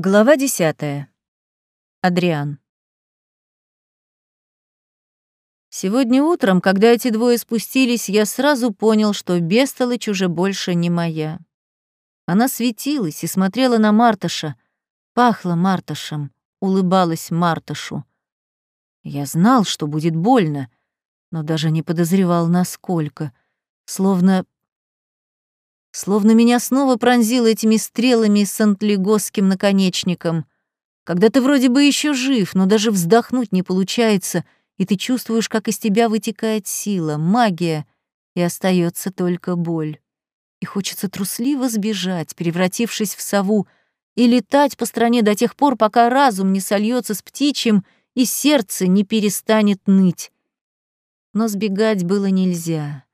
Глава десятая. Адриан. Сегодня утром, когда эти двое спустились, я сразу понял, что Бестолыч уже больше не моя. Она светилась и смотрела на Мартыша, пахла Мартышем, улыбалась Мартышу. Я знал, что будет больно, но даже не подозревал, насколько. Словно Словно меня снова пронзило этими стрелами с антлигосским наконечником. Когда ты вроде бы еще жив, но даже вздохнуть не получается, и ты чувствуешь, как из тебя вытекает сила, магия, и остается только боль. И хочется трусливо сбежать, превратившись в сову, и летать по стране до тех пор, пока разум не сольется с птичьим и сердце не перестанет ныть. Но сбегать было нельзя.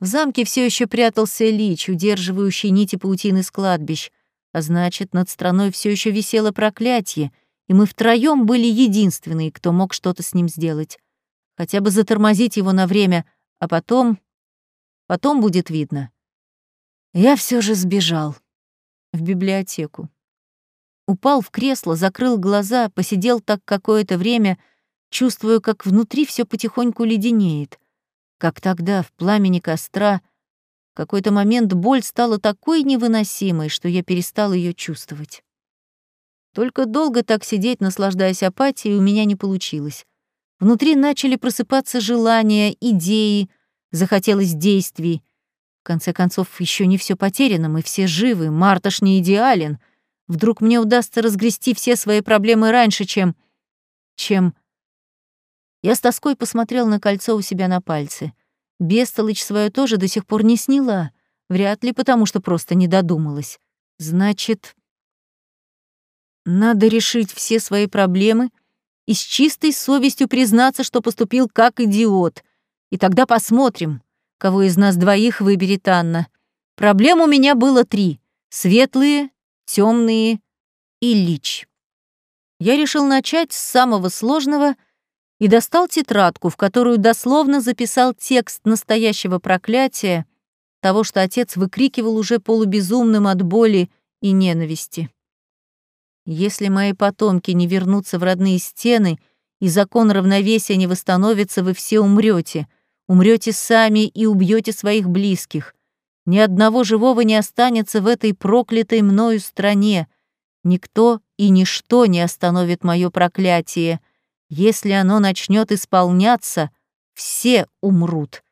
В замке все еще прятался лич, удерживающий нити паутины с кладбищ, а значит, над страной все еще висело проклятие, и мы втроем были единственные, кто мог что-то с ним сделать. Хотя бы затормозить его на время, а потом... Потом будет видно. Я все же сбежал. В библиотеку. Упал в кресло, закрыл глаза, посидел так какое-то время, чувствуя, как внутри все потихоньку леденеет. Как тогда, в пламени костра, в какой-то момент боль стала такой невыносимой, что я перестал ее чувствовать. Только долго так сидеть, наслаждаясь апатией, у меня не получилось. Внутри начали просыпаться желания, идеи, захотелось действий. В конце концов, еще не все потеряно, мы все живы, Марташ не идеален. Вдруг мне удастся разгрести все свои проблемы раньше, чем... чем... Я с тоской посмотрел на кольцо у себя на пальце. Бестолыч свое тоже до сих пор не сняла. Вряд ли потому, что просто не додумалась. Значит, надо решить все свои проблемы и с чистой совестью признаться, что поступил как идиот. И тогда посмотрим, кого из нас двоих выберет Анна. Проблем у меня было три — светлые, темные и лич. Я решил начать с самого сложного — и достал тетрадку, в которую дословно записал текст настоящего проклятия, того, что отец выкрикивал уже полубезумным от боли и ненависти. Если мои потомки не вернутся в родные стены и закон равновесия не восстановится, вы все умрете, умрете сами и убьете своих близких. Ни одного живого не останется в этой проклятой мною стране. Никто и ничто не остановит мое проклятие — если оно начнет исполняться, все умрут,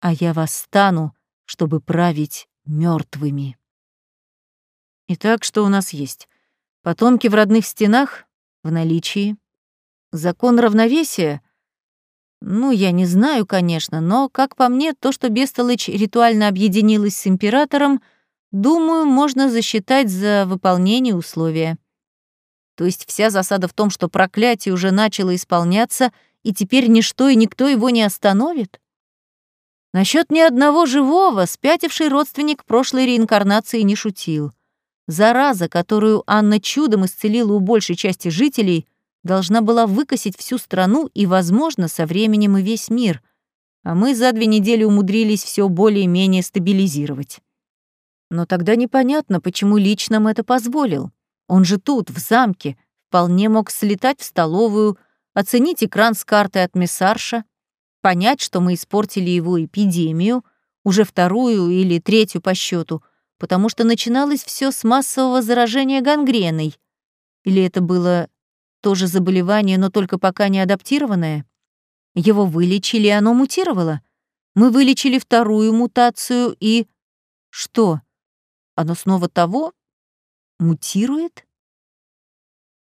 а я восстану, чтобы править мертвыми. Итак, что у нас есть? Потомки в родных стенах в наличии. Закон равновесия? Ну, я не знаю, конечно, но, как по мне, то, что Бестолыч ритуально объединилась с императором, думаю, можно засчитать за выполнение условия. То есть вся засада в том, что проклятие уже начало исполняться, и теперь ничто и никто его не остановит? Насчет ни одного живого спятивший родственник прошлой реинкарнации не шутил. Зараза, которую Анна чудом исцелила у большей части жителей, должна была выкосить всю страну и, возможно, со временем и весь мир. А мы за две недели умудрились все более-менее стабилизировать. Но тогда непонятно, почему лично это позволил. Он же тут, в замке, вполне мог слетать в столовую, оценить экран с картой от мессарша, понять, что мы испортили его эпидемию, уже вторую или третью по счету, потому что начиналось все с массового заражения гангреной. Или это было тоже заболевание, но только пока не адаптированное? Его вылечили, и оно мутировало. Мы вылечили вторую мутацию и... Что? Оно снова того? Мутирует?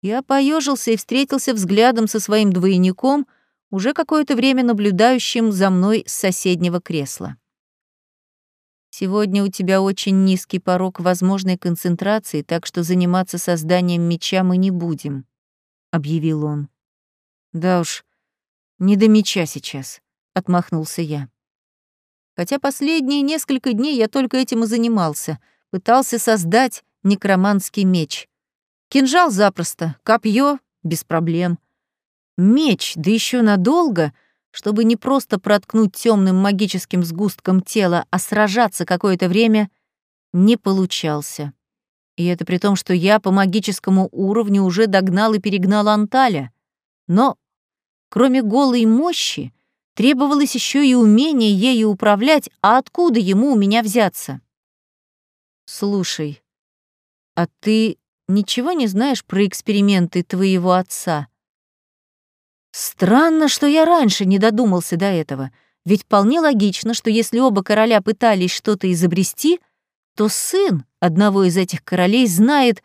Я поежился и встретился взглядом со своим двойником, уже какое-то время наблюдающим за мной с соседнего кресла. «Сегодня у тебя очень низкий порог возможной концентрации, так что заниматься созданием меча мы не будем», — объявил он. «Да уж, не до меча сейчас», — отмахнулся я. Хотя последние несколько дней я только этим и занимался, пытался создать некроманский меч. Кинжал запросто, копье без проблем. Меч, да еще надолго, чтобы не просто проткнуть темным магическим сгустком тела, а сражаться какое-то время, не получался. И это при том, что я по магическому уровню уже догнал и перегнал Анталя. Но, кроме голой мощи, требовалось еще и умение ею управлять, а откуда ему у меня взяться? Слушай, а ты ничего не знаешь про эксперименты твоего отца? Странно, что я раньше не додумался до этого, ведь вполне логично, что если оба короля пытались что-то изобрести, то сын одного из этих королей знает,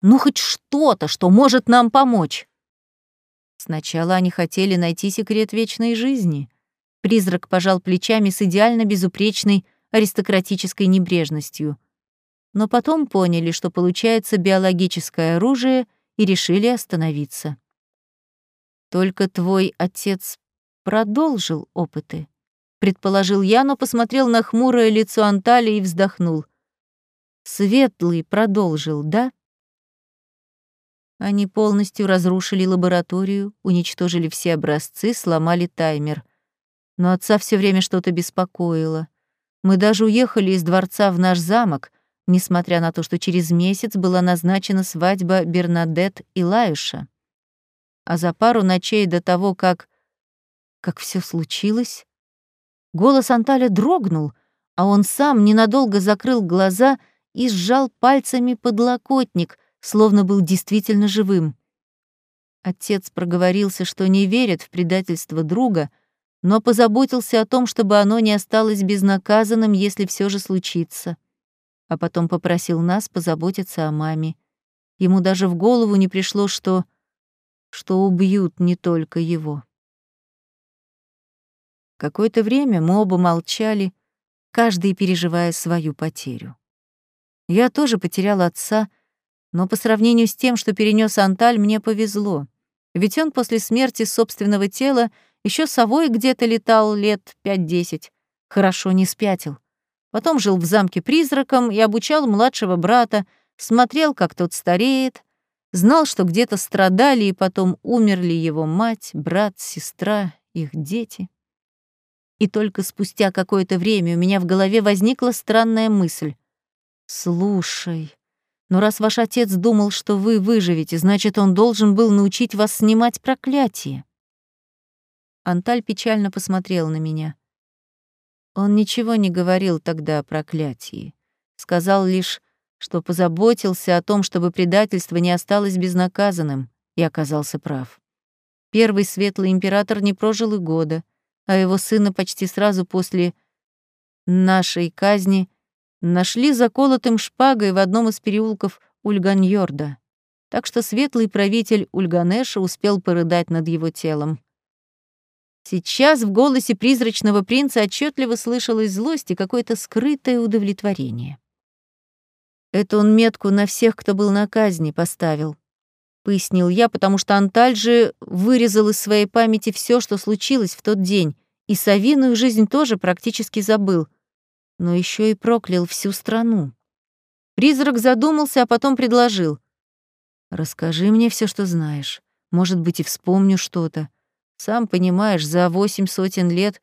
ну, хоть что-то, что может нам помочь. Сначала они хотели найти секрет вечной жизни. Призрак пожал плечами с идеально безупречной аристократической небрежностью. Но потом поняли, что получается биологическое оружие, и решили остановиться. Только твой отец продолжил опыты, предположил я, но посмотрел на хмурое лицо Антали и вздохнул. Светлый продолжил, да? Они полностью разрушили лабораторию, уничтожили все образцы, сломали таймер. Но отца все время что-то беспокоило. Мы даже уехали из дворца в наш замок, несмотря на то, что через месяц была назначена свадьба Бернадет и Лаюша. А за пару ночей до того, как... как все случилось, голос Анталя дрогнул, а он сам ненадолго закрыл глаза и сжал пальцами подлокотник, словно был действительно живым. Отец проговорился, что не верит в предательство друга, но позаботился о том, чтобы оно не осталось безнаказанным, если все же случится. А потом попросил нас позаботиться о маме. Ему даже в голову не пришло, что что убьют не только его. Какое-то время мы оба молчали, каждый переживая свою потерю. Я тоже потерял отца, но по сравнению с тем, что перенес Анталь, мне повезло. Ведь он после смерти собственного тела еще совой где-то летал лет пять-десять. Хорошо не спятил. Потом жил в замке призраком и обучал младшего брата, смотрел, как тот стареет, Знал, что где-то страдали и потом умерли его мать, брат, сестра, их дети. И только спустя какое-то время у меня в голове возникла странная мысль. «Слушай, но раз ваш отец думал, что вы выживете, значит, он должен был научить вас снимать проклятие». Анталь печально посмотрел на меня. Он ничего не говорил тогда о проклятии. Сказал лишь, что позаботился о том, чтобы предательство не осталось безнаказанным, и оказался прав. Первый светлый император не прожил и года, а его сына почти сразу после нашей казни нашли заколотым шпагой в одном из переулков Ульганьорда. Так что светлый правитель Ульганеша успел порыдать над его телом. Сейчас в голосе призрачного принца отчетливо слышалась злость и какое-то скрытое удовлетворение. Это он метку на всех, кто был на казни, поставил. Пояснил я, потому что Анталь же вырезал из своей памяти все, что случилось в тот день, и совиную жизнь тоже практически забыл, но еще и проклял всю страну. Призрак задумался, а потом предложил. «Расскажи мне все, что знаешь. Может быть, и вспомню что-то. Сам понимаешь, за восемь сотен лет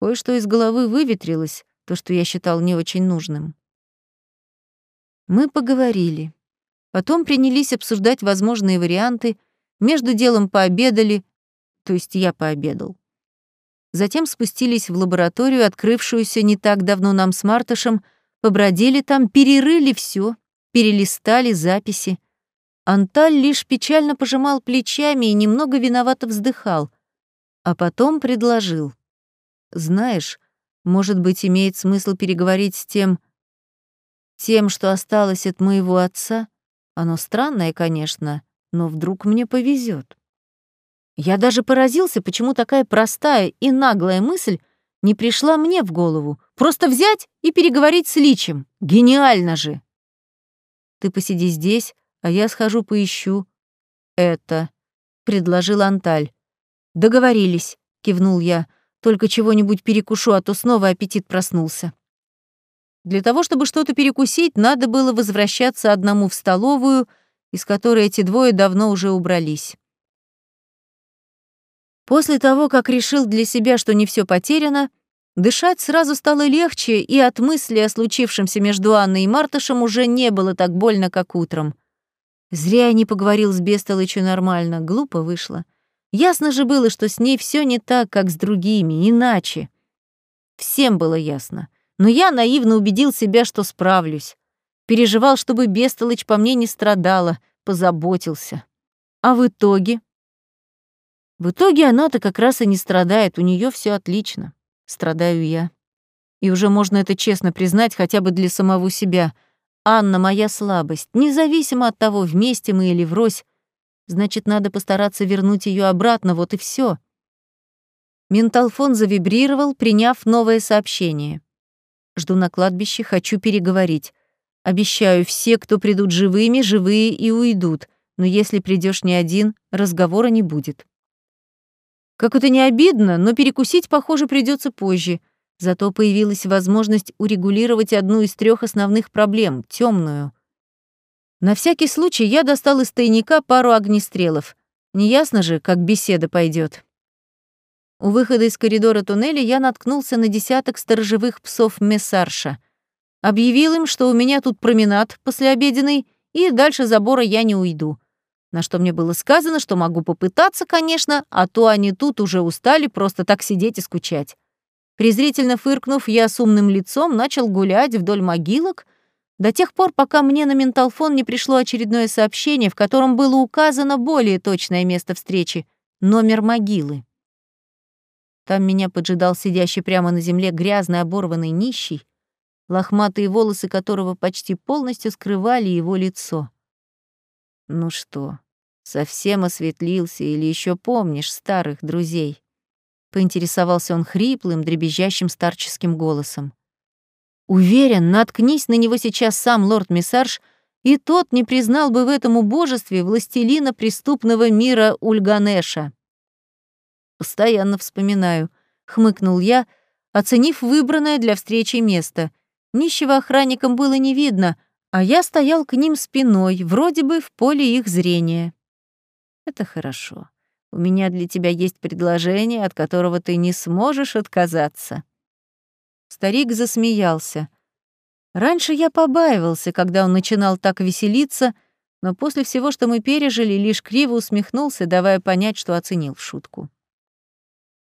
кое-что из головы выветрилось, то, что я считал не очень нужным». Мы поговорили. Потом принялись обсуждать возможные варианты, между делом пообедали, то есть я пообедал. Затем спустились в лабораторию, открывшуюся не так давно нам с Мартышем, побродили там, перерыли все, перелистали записи. Анталь лишь печально пожимал плечами и немного виновато вздыхал, а потом предложил. «Знаешь, может быть, имеет смысл переговорить с тем, тем, что осталось от моего отца, оно странное, конечно, но вдруг мне повезет. Я даже поразился, почему такая простая и наглая мысль не пришла мне в голову. Просто взять и переговорить с Личем. Гениально же! Ты посиди здесь, а я схожу поищу. Это, — предложил Анталь. Договорились, — кивнул я. Только чего-нибудь перекушу, а то снова аппетит проснулся. Для того, чтобы что-то перекусить, надо было возвращаться одному в столовую, из которой эти двое давно уже убрались. После того, как решил для себя, что не все потеряно, Дышать сразу стало легче, и от мысли о случившемся между Анной и Мартышем уже не было так больно, как утром. Зря я не поговорил с Бестолычем нормально, глупо вышло. Ясно же было, что с ней все не так, как с другими, иначе. Всем было ясно. Но я наивно убедил себя, что справлюсь. Переживал, чтобы Бестолыч по мне не страдала, позаботился. А в итоге? В итоге она-то как раз и не страдает, у нее все отлично. Страдаю я. И уже можно это честно признать хотя бы для самого себя — Анна — моя слабость, независимо от того, вместе мы или врозь. Значит, надо постараться вернуть ее обратно, вот и все. Менталфон завибрировал, приняв новое сообщение. Жду на кладбище, хочу переговорить. Обещаю, все, кто придут живыми, живые и уйдут. Но если придешь не один, разговора не будет. Как это не обидно, но перекусить, похоже, придется позже — Зато появилась возможность урегулировать одну из трех основных проблем — темную. На всякий случай я достал из тайника пару огнестрелов. Неясно же, как беседа пойдет. У выхода из коридора туннеля я наткнулся на десяток сторожевых псов Мессарша. Объявил им, что у меня тут променад послеобеденный, и дальше забора я не уйду. На что мне было сказано, что могу попытаться, конечно, а то они тут уже устали просто так сидеть и скучать. Презрительно фыркнув, я с умным лицом начал гулять вдоль могилок до тех пор, пока мне на менталфон не пришло очередное сообщение, в котором было указано более точное место встречи — номер могилы. Там меня поджидал сидящий прямо на земле грязный оборванный нищий, лохматые волосы которого почти полностью скрывали его лицо. Ну что, совсем осветлился или еще помнишь старых друзей? поинтересовался он хриплым, дребезжащим старческим голосом. Уверен, наткнись на него сейчас сам лорд Миссарж, и тот не признал бы в этом убожестве властелина преступного мира Ульганеша. Постоянно вспоминаю, хмыкнул я, оценив выбранное для встречи место. Нищего охранникам было не видно, а я стоял к ним спиной, вроде бы в поле их зрения. Это хорошо. У меня для тебя есть предложение, от которого ты не сможешь отказаться». Старик засмеялся. Раньше я побаивался, когда он начинал так веселиться, но после всего, что мы пережили, лишь криво усмехнулся, давая понять, что оценил шутку.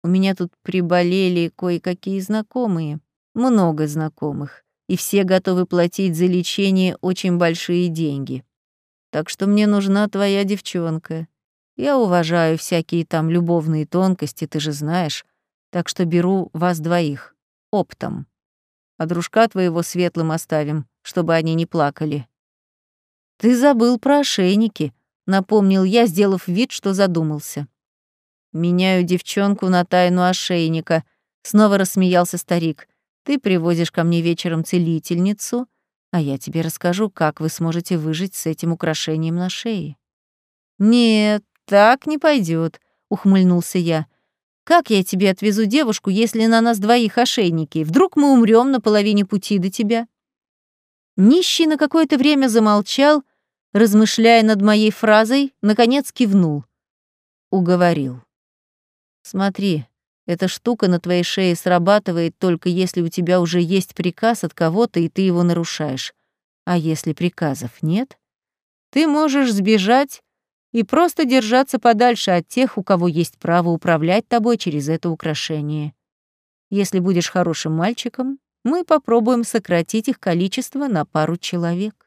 У меня тут приболели кое-какие знакомые, много знакомых, и все готовы платить за лечение очень большие деньги. Так что мне нужна твоя девчонка. Я уважаю всякие там любовные тонкости, ты же знаешь, так что беру вас двоих, оптом. А дружка твоего светлым оставим, чтобы они не плакали. Ты забыл про ошейники, напомнил я, сделав вид, что задумался. Меняю девчонку на тайну ошейника, снова рассмеялся старик. Ты привозишь ко мне вечером целительницу, а я тебе расскажу, как вы сможете выжить с этим украшением на шее. Нет, «Так не пойдет, ухмыльнулся я. «Как я тебе отвезу девушку, если на нас двоих ошейники? Вдруг мы умрем на половине пути до тебя?» Нищий на какое-то время замолчал, размышляя над моей фразой, наконец кивнул. Уговорил. «Смотри, эта штука на твоей шее срабатывает только если у тебя уже есть приказ от кого-то, и ты его нарушаешь. А если приказов нет, ты можешь сбежать и просто держаться подальше от тех, у кого есть право управлять тобой через это украшение. Если будешь хорошим мальчиком, мы попробуем сократить их количество на пару человек.